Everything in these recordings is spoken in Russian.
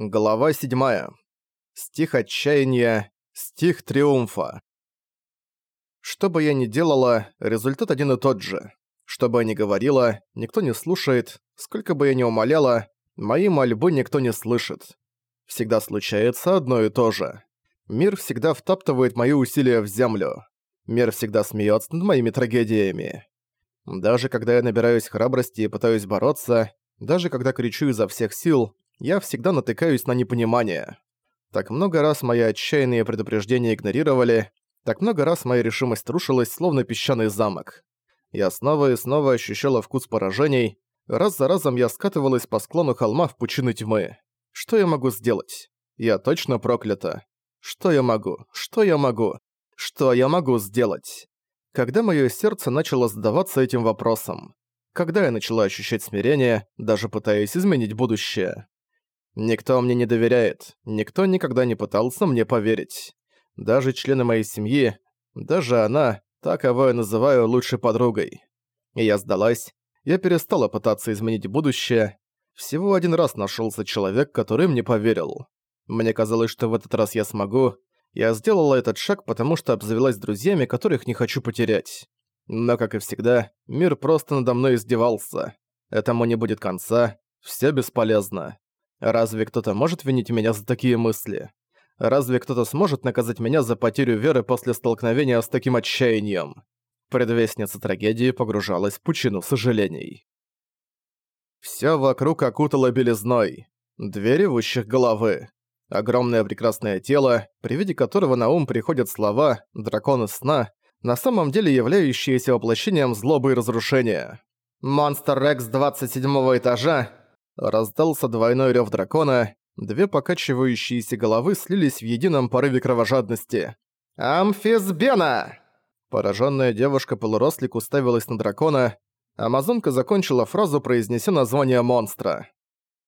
Глава 7. Стих отчаяния, стих триумфа. Что бы я ни делала, результат один и тот же. Что бы я ни говорила, никто не слушает, сколько бы я ни умоляла, мои мольбы никто не слышит. Всегда случается одно и то же. Мир всегда втаптывает мои усилия в землю. Мир всегда смеется над моими трагедиями. Даже когда я набираюсь храбрости и пытаюсь бороться, даже когда кричу изо всех сил, я всегда натыкаюсь на непонимание. Так много раз мои отчаянные предупреждения игнорировали, так много раз моя решимость рушилась, словно песчаный замок. Я снова и снова ощущала вкус поражений, раз за разом я скатывалась по склону холма в пучины тьмы. Что я могу сделать? Я точно проклята. Что я могу? Что я могу? Что я могу сделать? Когда моё сердце начало задаваться этим вопросом? Когда я начала ощущать смирение, даже пытаясь изменить будущее? Никто мне не доверяет, никто никогда не пытался мне поверить. Даже члены моей семьи, даже она, та, кого я называю лучшей подругой. И я сдалась, я перестала пытаться изменить будущее. Всего один раз нашелся человек, который мне поверил. Мне казалось, что в этот раз я смогу. Я сделала этот шаг, потому что обзавелась друзьями, которых не хочу потерять. Но, как и всегда, мир просто надо мной издевался. Этому не будет конца, все бесполезно. Разве кто-то может винить меня за такие мысли? Разве кто-то сможет наказать меня за потерю веры после столкновения с таким отчаянием? Предвестница трагедии погружалась в пучину сожалений. Всё вокруг окутало белизной. Две ревущих головы. Огромное прекрасное тело, при виде которого на ум приходят слова «драконы сна», на самом деле являющиеся воплощением злобы и разрушения. «Монстр Рекс 27 этажа Раздался двойной рёв дракона, две покачивающиеся головы слились в едином порыве кровожадности. «Амфисбена!» Пораженная девушка-полурослик уставилась на дракона. Амазонка закончила фразу, произнеся название монстра.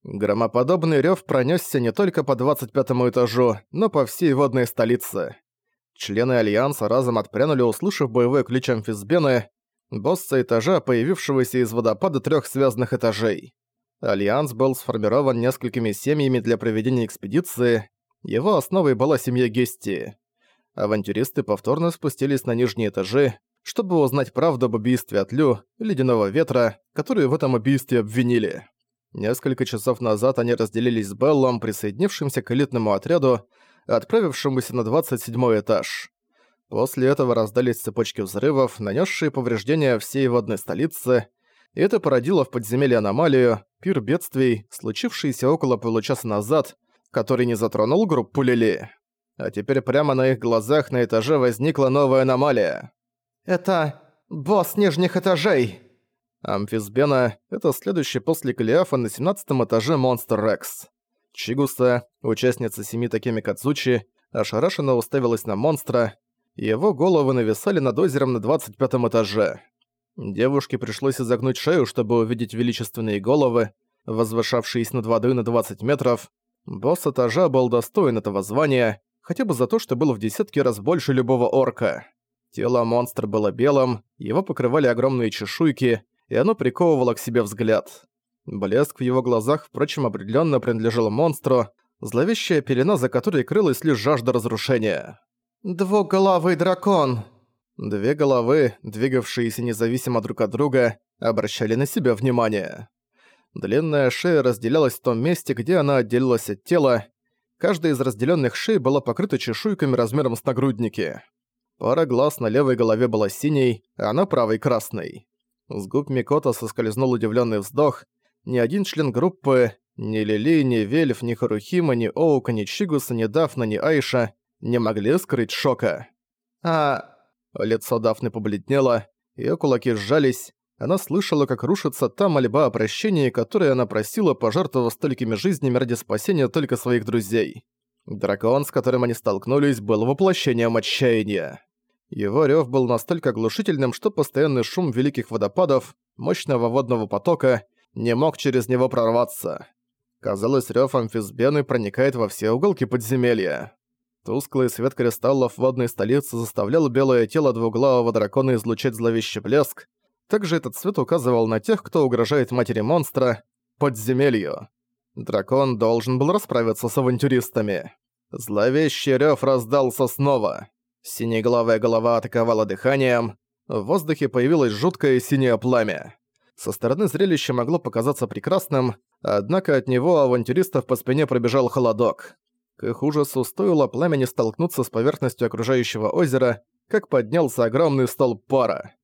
Громоподобный рёв пронёсся не только по 25 этажу, но по всей водной столице. Члены Альянса разом отпрянули, услышав боевой клич Амфисбены, босса этажа, появившегося из водопада трёх связанных этажей. Альянс был сформирован несколькими семьями для проведения экспедиции, его основой была семья Гести. Авантюристы повторно спустились на нижние этажи, чтобы узнать правду об убийстве Атлю, Ледяного Ветра, которую в этом убийстве обвинили. Несколько часов назад они разделились с Беллом, присоединившимся к элитному отряду, отправившемуся на 27 этаж. После этого раздались цепочки взрывов, нанесшие повреждения всей водной столице, это породило в подземелье аномалию, пир бедствий, случившийся около получаса назад, который не затронул группу Лили. А теперь прямо на их глазах на этаже возникла новая аномалия. «Это босс нижних этажей!» Амфисбена — это следующий после Калиафа на 17 этаже Монстр Рекс. Чигуса, участница семи такими Кацучи, ошарашенно уставилась на монстра, его головы нависали над озером на 25 этаже. Девушке пришлось изогнуть шею, чтобы увидеть величественные головы, возвышавшиеся над водой на 20 метров. Босс этажа был достоин этого звания, хотя бы за то, что был в десятки раз больше любого орка. Тело монстра было белым, его покрывали огромные чешуйки, и оно приковывало к себе взгляд. Блеск в его глазах, впрочем, определенно принадлежал монстру, зловещая пелена, за которой крылась лишь жажда разрушения. «Двуглавый дракон!» Две головы, двигавшиеся независимо друг от друга, обращали на себя внимание. Длинная шея разделялась в том месте, где она отделилась от тела. Каждая из разделенных шей была покрыта чешуйками размером с нагрудники. Пара глаз на левой голове была синей, а на правой — красной. С губ Микота соскользнул удивленный вздох. Ни один член группы, ни Лили, ни Вельф, ни Харухима, ни Оука, ни Чигуса, ни Дафна, ни Айша не могли скрыть шока. «А Лицо Дафны побледнело, её кулаки сжались, она слышала, как рушится та мольба о прощении, которой она просила, пожертвовав столькими жизнями ради спасения только своих друзей. Дракон, с которым они столкнулись, был воплощением отчаяния. Его рёв был настолько оглушительным, что постоянный шум великих водопадов, мощного водного потока, не мог через него прорваться. Казалось, рёв амфисбены проникает во все уголки подземелья. Тусклый свет кристаллов водной столицы заставлял белое тело двуглавого дракона излучать зловещий блеск. Также этот свет указывал на тех, кто угрожает матери монстра — подземелью. Дракон должен был расправиться с авантюристами. Зловещий рёв раздался снова. Синеглавая голова атаковала дыханием. В воздухе появилось жуткое синее пламя. Со стороны зрелище могло показаться прекрасным, однако от него авантюристов по спине пробежал холодок. К их ужасу стоило пламени столкнуться с поверхностью окружающего озера, как поднялся огромный столб пара.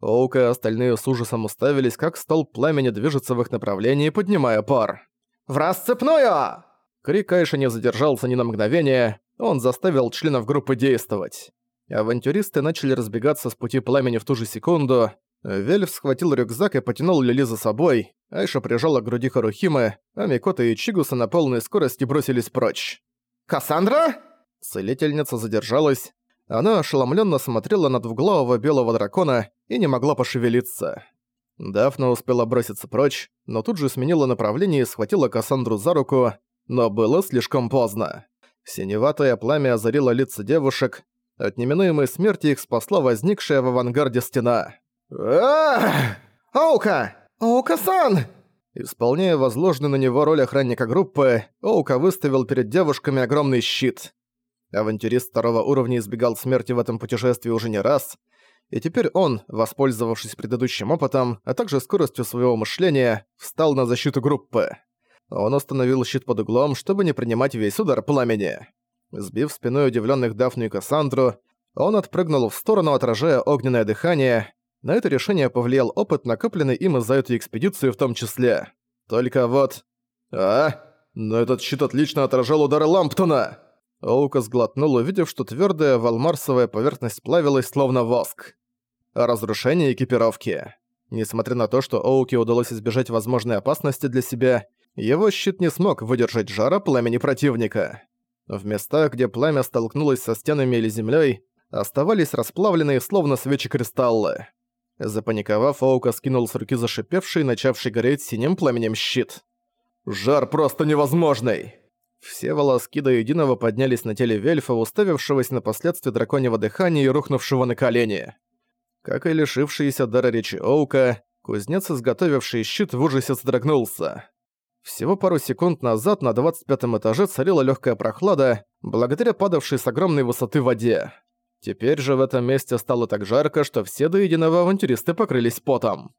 Оука и остальные с ужасом уставились, как столб пламени движется в их направлении, поднимая пар. «В расцепную!» Крик Айша не задержался ни на мгновение, он заставил членов группы действовать. Авантюристы начали разбегаться с пути пламени в ту же секунду. Вельф схватил рюкзак и потянул Лили за собой. Айша прижала к груди Харухимы, а Микота и Чигуса на полной скорости бросились прочь. «Кассандра?» Целительница задержалась. Она ошеломленно смотрела на двуглавого белого дракона и не могла пошевелиться. Дафна успела броситься прочь, но тут же сменила направление и схватила Кассандру за руку, но было слишком поздно. Синеватое пламя озарило лица девушек, от неминуемой смерти их спасла возникшая в авангарде стена. «Ах! Оука! Оука-сан!» Исполняя возложенную на него роль охранника группы, Оука выставил перед девушками огромный щит. Авантюрист второго уровня избегал смерти в этом путешествии уже не раз, и теперь он, воспользовавшись предыдущим опытом, а также скоростью своего мышления, встал на защиту группы. Он установил щит под углом, чтобы не принимать весь удар пламени. Сбив спиной удивленных Дафну и Кассандру, он отпрыгнул в сторону, отражая огненное дыхание. На это решение повлиял опыт, накопленный им за эту экспедицию в том числе. Только вот... А? Но этот щит отлично отражал удары Ламптона! Оука сглотнул, увидев, что твердая валмарсовая поверхность плавилась, словно воск. Разрушение экипировки. Несмотря на то, что Оуке удалось избежать возможной опасности для себя, его щит не смог выдержать жара пламени противника. В местах, где пламя столкнулось со стенами или землей, оставались расплавленные, словно свечи кристаллы. Запаниковав, Оука скинул с руки зашипевший, начавший гореть синим пламенем щит. «Жар просто невозможный!» Все волоски до единого поднялись на теле Вельфа, уставившегося на последствия драконьего дыхания и рухнувшего на колени. Как и лишившийся дара речи Оука, кузнец, изготовивший щит, в ужасе содрогнулся. Всего пару секунд назад на 25 этаже царила легкая прохлада, благодаря падавшей с огромной высоты воде. Теперь же в этом месте стало так жарко, что все до единого авантюристы покрылись потом.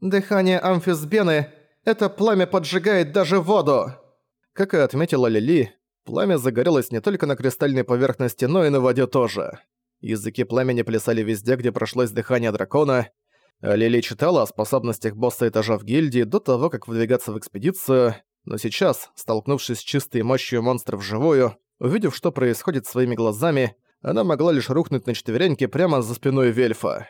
«Дыхание амфисбены! Это пламя поджигает даже воду!» Как и отметила Лили, пламя загорелось не только на кристальной поверхности, но и на воде тоже. Языки пламени плясали везде, где прошлось дыхание дракона. Лили читала о способностях босса этажа в гильдии до того, как выдвигаться в экспедицию, но сейчас, столкнувшись с чистой мощью монстра вживую, увидев, что происходит своими глазами, она могла лишь рухнуть на четвереньки прямо за спиной Вельфа.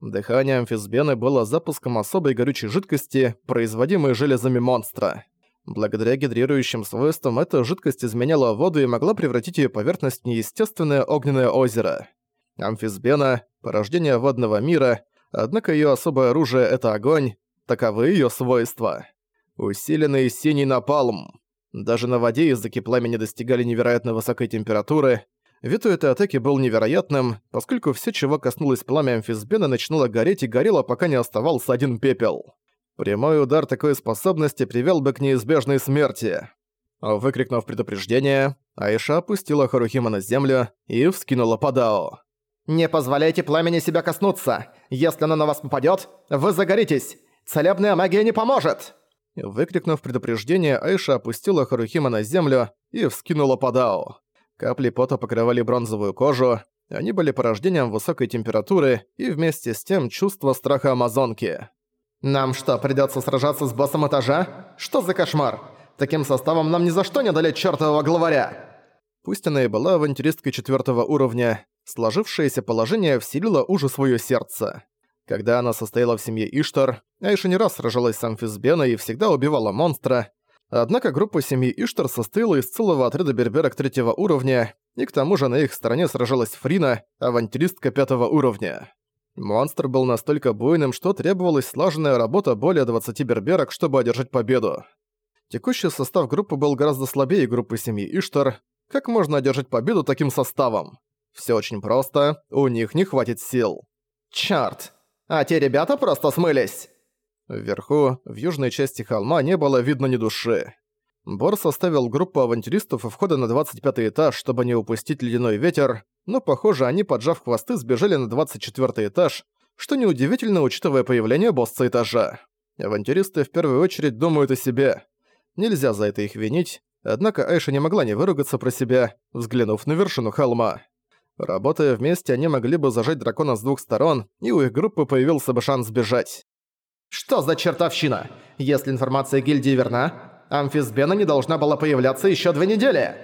Дыхание амфисбены было запуском особой горючей жидкости, производимой железами монстра. Благодаря гидрирующим свойствам эта жидкость изменяла воду и могла превратить ее поверхность в неестественное огненное озеро. Амфисбена – порождение водного мира, однако ее особое оружие – это огонь, таковы ее свойства. Усиленный синий напалм. Даже на воде языки пламени достигали невероятно высокой температуры. Вид у этой атаки был невероятным, поскольку все, чего коснулось пламя амфисбена, начинало гореть и горело, пока не оставался один пепел. Прямой удар такой способности привел бы к неизбежной смерти. Выкрикнув предупреждение, Айша опустила Харухима на землю и вскинула Падао. «Не позволяйте пламени себя коснуться! Если оно на вас попадёт, вы загоритесь! Целебная магия не поможет!» Выкрикнув предупреждение, Айша опустила Харухима на землю и вскинула Падао. Капли пота покрывали бронзовую кожу, они были порождением высокой температуры и вместе с тем чувство страха амазонки. «Нам что, придётся сражаться с боссом этажа? Что за кошмар? Таким составом нам ни за что не одолеть чёртового главаря!» Пусть она и была авантюристкой четвёртого уровня, сложившееся положение вселило ужас в её сердце. Когда она состояла в семье Иштар, Айша не раз сражалась с Амфисбеной и всегда убивала монстра, однако группа семьи Иштар состояла из целого отряда берберок третьего уровня, и к тому же на их стороне сражалась Фрина, авантюристка пятого уровня. Монстр был настолько буйным, что требовалась слаженная работа более 20 берберок, чтобы одержать победу. Текущий состав группы был гораздо слабее группы семьи Иштар. Как можно одержать победу таким составом? Все очень просто, у них не хватит сил. Чёрт! А те ребята просто смылись! Вверху, в южной части холма, не было видно ни души. Бор составил группу авантюристов у входа на 25 этаж, чтобы не упустить ледяной ветер, но, похоже, они, поджав хвосты, сбежали на 24 этаж, что неудивительно, учитывая появление босса этажа. Авантюристы в первую очередь думают о себе. Нельзя за это их винить, однако Айша не могла не выругаться про себя, взглянув на вершину холма. Работая вместе, они могли бы зажать дракона с двух сторон, и у их группы появился бы шанс сбежать. «Что за чертовщина? Если информация гильдии верна, амфисбена не должна была появляться еще две недели!»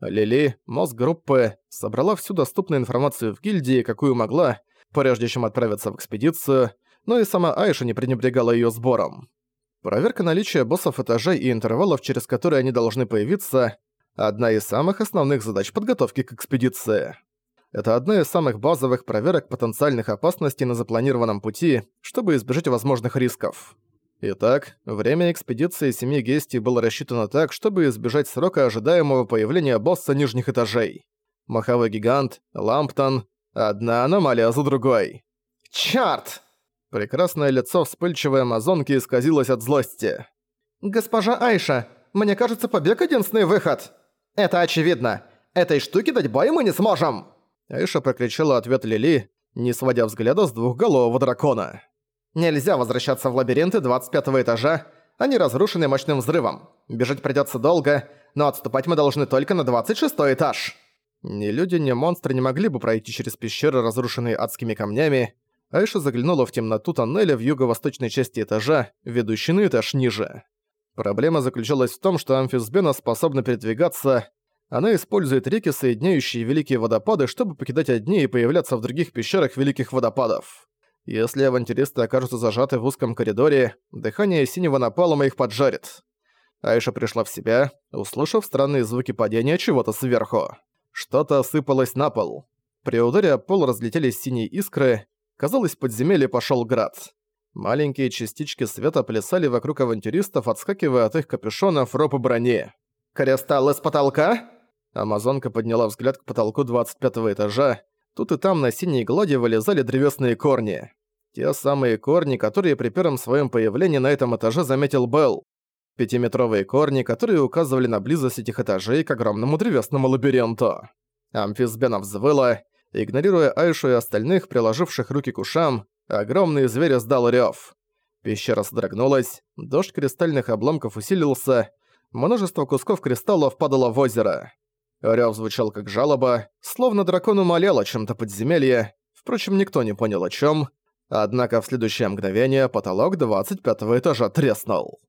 Лили, мозг группы, собрала всю доступную информацию в гильдии, какую могла, прежде чем отправиться в экспедицию, но и сама Айша не пренебрегала её сбором. Проверка наличия боссов этажей и интервалов, через которые они должны появиться – одна из самых основных задач подготовки к экспедиции. Это одна из самых базовых проверок потенциальных опасностей на запланированном пути, чтобы избежать возможных рисков. Итак, время экспедиции семьи Гести было рассчитано так, чтобы избежать срока ожидаемого появления босса нижних этажей. Маховой гигант, Ламптон, одна аномалия за другой. «Чёрт!» Прекрасное лицо вспыльчивой амазонки исказилось от злости. «Госпожа Айша, мне кажется, побег — единственный выход!» «Это очевидно! Этой штуки дать бой мы не сможем!» Айша прокричала ответ Лили, не сводя взгляда с двухголового дракона. «Нельзя возвращаться в лабиринты 25 этажа, они разрушены мощным взрывом. Бежать придётся долго, но отступать мы должны только на 26 этаж». Ни люди, ни монстры не могли бы пройти через пещеры, разрушенные адскими камнями. Айша заглянула в темноту тоннеля в юго-восточной части этажа, ведущий на этаж ниже. Проблема заключалась в том, что амфисбена способна передвигаться, она использует реки, соединяющие великие водопады, чтобы покидать одни и появляться в других пещерах великих водопадов. Если авантюристы окажутся зажаты в узком коридоре, дыхание синего напалма их поджарит. Айша пришла в себя, услышав странные звуки падения чего-то сверху. Что-то осыпалось на пол. При ударе о пол разлетелись синие искры. Казалось, подземелье пошёл град. Маленькие частички света плясали вокруг авантюристов, отскакивая от их капюшонов, роб и брони. «Кристалл из потолка?» Амазонка подняла взгляд к потолку 25 этажа. Тут и там на синей глади вылезали древесные корни. Те самые корни, которые при первом своем появлении на этом этаже заметил Белл. Пятиметровые корни, которые указывали на близость этих этажей к огромному древесному лабиринту. Амфисбена взвыла, игнорируя Айшу и остальных, приложивших руки к ушам, огромный зверь издал рёв. Пещера содрогнулась, дождь кристальных обломков усилился, множество кусков кристаллов падало в озеро. Рёв звучал как жалоба, словно дракон умолял о чем-то подземелье, впрочем, никто не понял о чем. Однако в следующее мгновение потолок 25 этажа треснул.